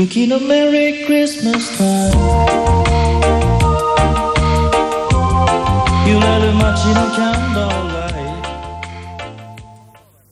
Thinking of Merry Christmas time. You let a match in a candle.